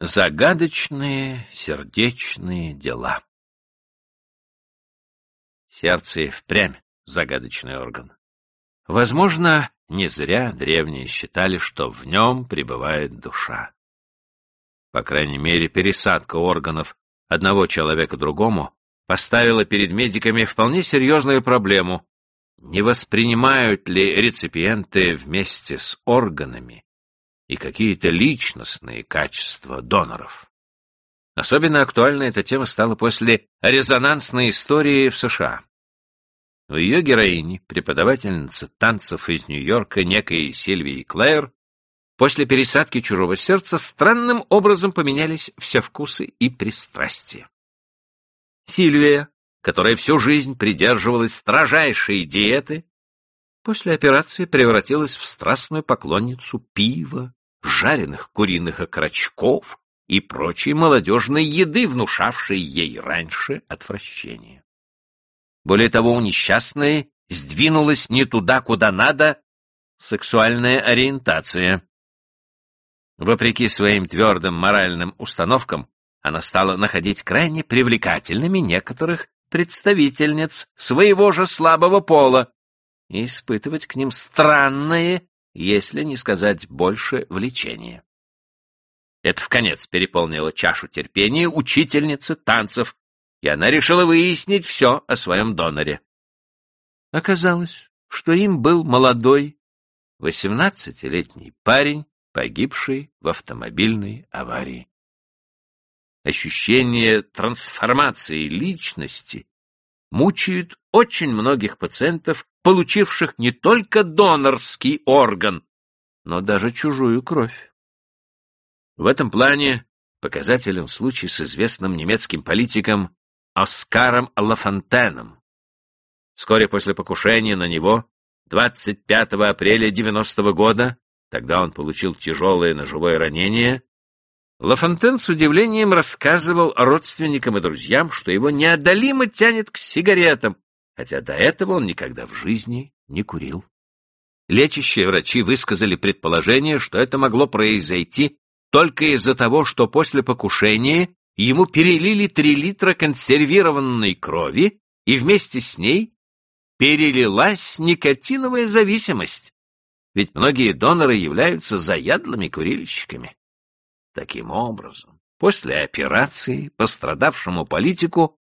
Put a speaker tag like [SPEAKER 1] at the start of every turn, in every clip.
[SPEAKER 1] Загадочные сердечные дела. Сердце и впрямь загадочный орган. Возможно, не зря древние считали, что в нем пребывает душа. По крайней мере, пересадка органов одного человека другому поставила перед медиками вполне серьезную проблему. Не воспринимают ли реципиенты вместе с органами и какие-то личностные качества доноров. Особенно актуальной эта тема стала после резонансной истории в США. В ее героине, преподавательница танцев из Нью-Йорка, некой Сильвии Клэр, после пересадки чужого сердца странным образом поменялись все вкусы и пристрастия. Сильвия, которая всю жизнь придерживалась строжайшей диеты, после операции превратилась в страстную поклонницу пива, жареных куриных окорочков и прочей молодежной еды, внушавшей ей раньше отвращение. Более того, у несчастной сдвинулась не туда, куда надо, сексуальная ориентация. Вопреки своим твердым моральным установкам, она стала находить крайне привлекательными некоторых представительниц своего же слабого пола и испытывать к ним странные если не сказать больше, влечение. Это в конец переполнило чашу терпения учительницы танцев, и она решила выяснить все о своем доноре. Оказалось, что им был молодой, восемнадцатилетний парень, погибший в автомобильной аварии. Ощущение трансформации личности мучают очень многих пациентов, получивших не только донорский орган, но даже чужую кровь. В этом плане показателен случай с известным немецким политиком Оскаром Лафонтеном. Вскоре после покушения на него, 25 апреля 90 -го года, тогда он получил тяжелое ножевое ранение, Лафонтен с удивлением рассказывал родственникам и друзьям, что его неодолимо тянет к сигаретам, хотя до этого он никогда в жизни не курил. Лечащие врачи высказали предположение, что это могло произойти только из-за того, что после покушения ему перелили три литра консервированной крови, и вместе с ней перелилась никотиновая зависимость, ведь многие доноры являются заядлыми курильщиками. Таким образом, после операции пострадавшему политику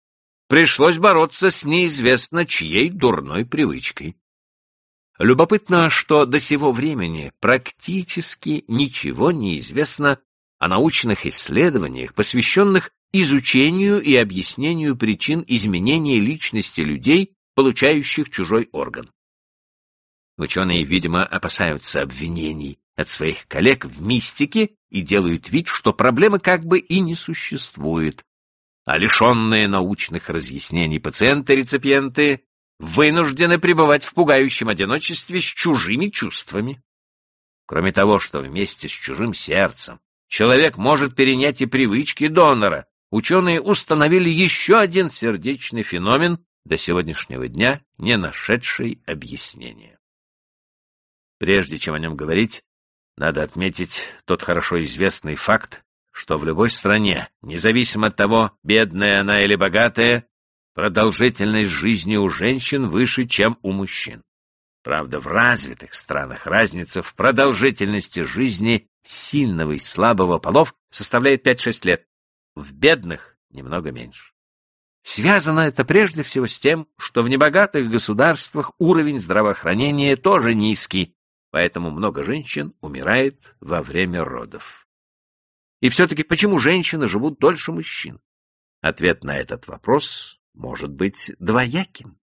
[SPEAKER 1] пришлось бороться с неизвестно чьей дурной привычкой. Любопытно, что до сего времени практически ничего не известно о научных исследованиях, посвященных изучению и объяснению причин изменения личности людей, получающих чужой орган. Ученые, видимо, опасаются обвинений от своих коллег в мистике и делают вид, что проблемы как бы и не существует, а лишенные научных разъяснений пациенты-реципиенты вынуждены пребывать в пугающем одиночестве с чужими чувствами. Кроме того, что вместе с чужим сердцем человек может перенять и привычки донора, ученые установили еще один сердечный феномен, до сегодняшнего дня не нашедший объяснения. Прежде чем о нем говорить, надо отметить тот хорошо известный факт, что в любой стране, независимо от того, бедная она или богатая, продолжительность жизни у женщин выше, чем у мужчин. Правда, в развитых странах разница в продолжительности жизни сильного и слабого полов составляет 5-6 лет, в бедных немного меньше. Связано это прежде всего с тем, что в небогатых государствах уровень здравоохранения тоже низкий, поэтому много женщин умирает во время родов. И все-таки почему женщины живут дольше мужчин? Ответ на этот вопрос может быть двояким.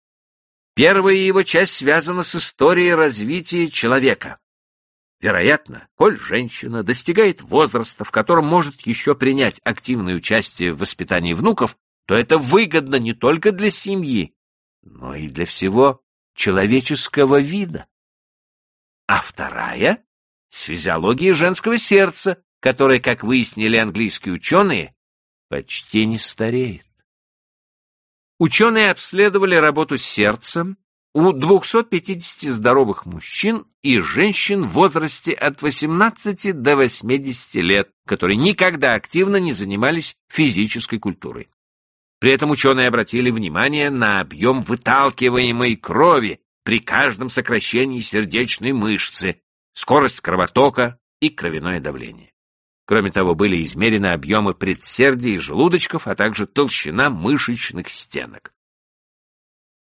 [SPEAKER 1] Первая его часть связана с историей развития человека. Вероятно, коль женщина достигает возраста, в котором может еще принять активное участие в воспитании внуков, то это выгодно не только для семьи, но и для всего человеческого вида а вторая — с физиологией женского сердца, которое, как выяснили английские ученые, почти не стареет. Ученые обследовали работу с сердцем у 250 здоровых мужчин и женщин в возрасте от 18 до 80 лет, которые никогда активно не занимались физической культурой. При этом ученые обратили внимание на объем выталкиваемой крови при каждом сокращении сердечной мышцы, скорость кровотока и кровяное давление. Кроме того, были измерены объемы предсердий и желудочков, а также толщина мышечных стенок.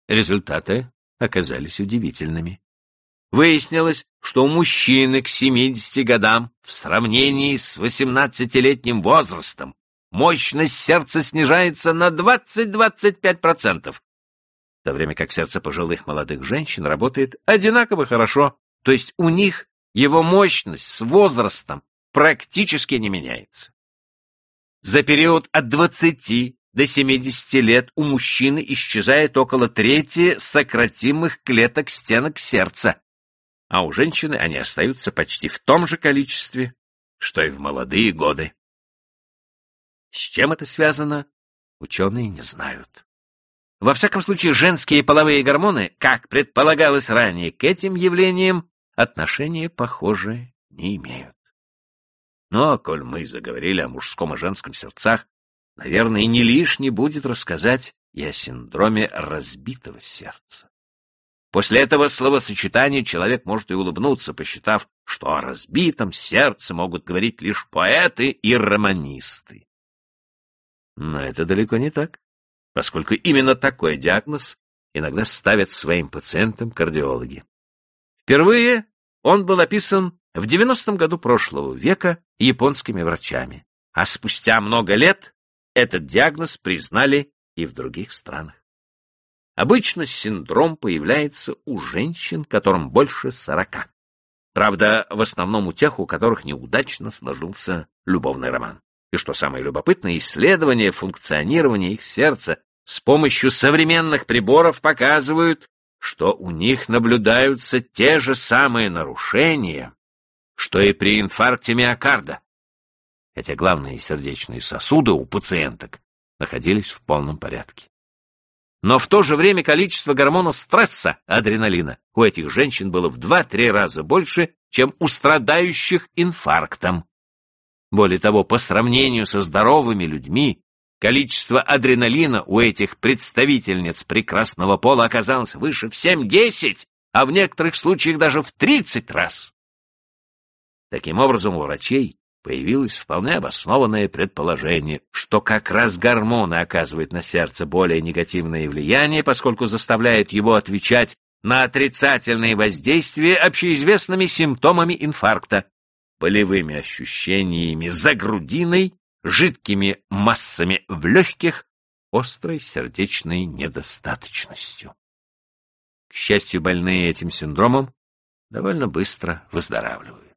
[SPEAKER 1] Результаты оказались удивительными. Выяснилось, что у мужчины к 70 годам в сравнении с 18-летним возрастом мощность сердца снижается на 20-25%, в то время как сердце пожилых молодых женщин работает одинаково хорошо, то есть у них его мощность с возрастом практически не меняется. За период от 20 до 70 лет у мужчины исчезает около трети сократимых клеток стенок сердца, а у женщины они остаются почти в том же количестве, что и в молодые годы. С чем это связано, ученые не знают. Во всяком случае, женские половые гормоны, как предполагалось ранее, к этим явлениям отношения, похоже, не имеют. Но, коль мы заговорили о мужском и женском сердцах, наверное, и не лишне будет рассказать и о синдроме разбитого сердца. После этого словосочетания человек может и улыбнуться, посчитав, что о разбитом сердце могут говорить лишь поэты и романисты. Но это далеко не так, поскольку именно такой диагноз иногда ставят своим пациентам кардиологи. Впервые он был описан в 90-м году прошлого века японскими врачами, а спустя много лет этот диагноз признали и в других странах. Обычно синдром появляется у женщин, которым больше сорока. Правда, в основном у тех, у которых неудачно сложился любовный роман. И что самое любопытное, исследования функционирования их сердца с помощью современных приборов показывают, что у них наблюдаются те же самые нарушения, что и при инфаркте миокарда, хотя главные сердечные сосуды у пациенток находились в полном порядке. Но в то же время количество гормона стресса, адреналина, у этих женщин было в 2-3 раза больше, чем у страдающих инфарктом. Более того, по сравнению со здоровыми людьми, количество адреналина у этих представительниц прекрасного пола оказалось выше в 7-10, а в некоторых случаях даже в 30 раз. Таким образом, у врачей появилось вполне обоснованное предположение, что как раз гормоны оказывают на сердце более негативное влияние, поскольку заставляют его отвечать на отрицательные воздействия общеизвестными симптомами инфаркта, болевыми ощущениями за грудиной, жидкими массами в легких, острой сердечной недостаточностью. К счастью, больные этим синдромом довольно быстро выздоравливают.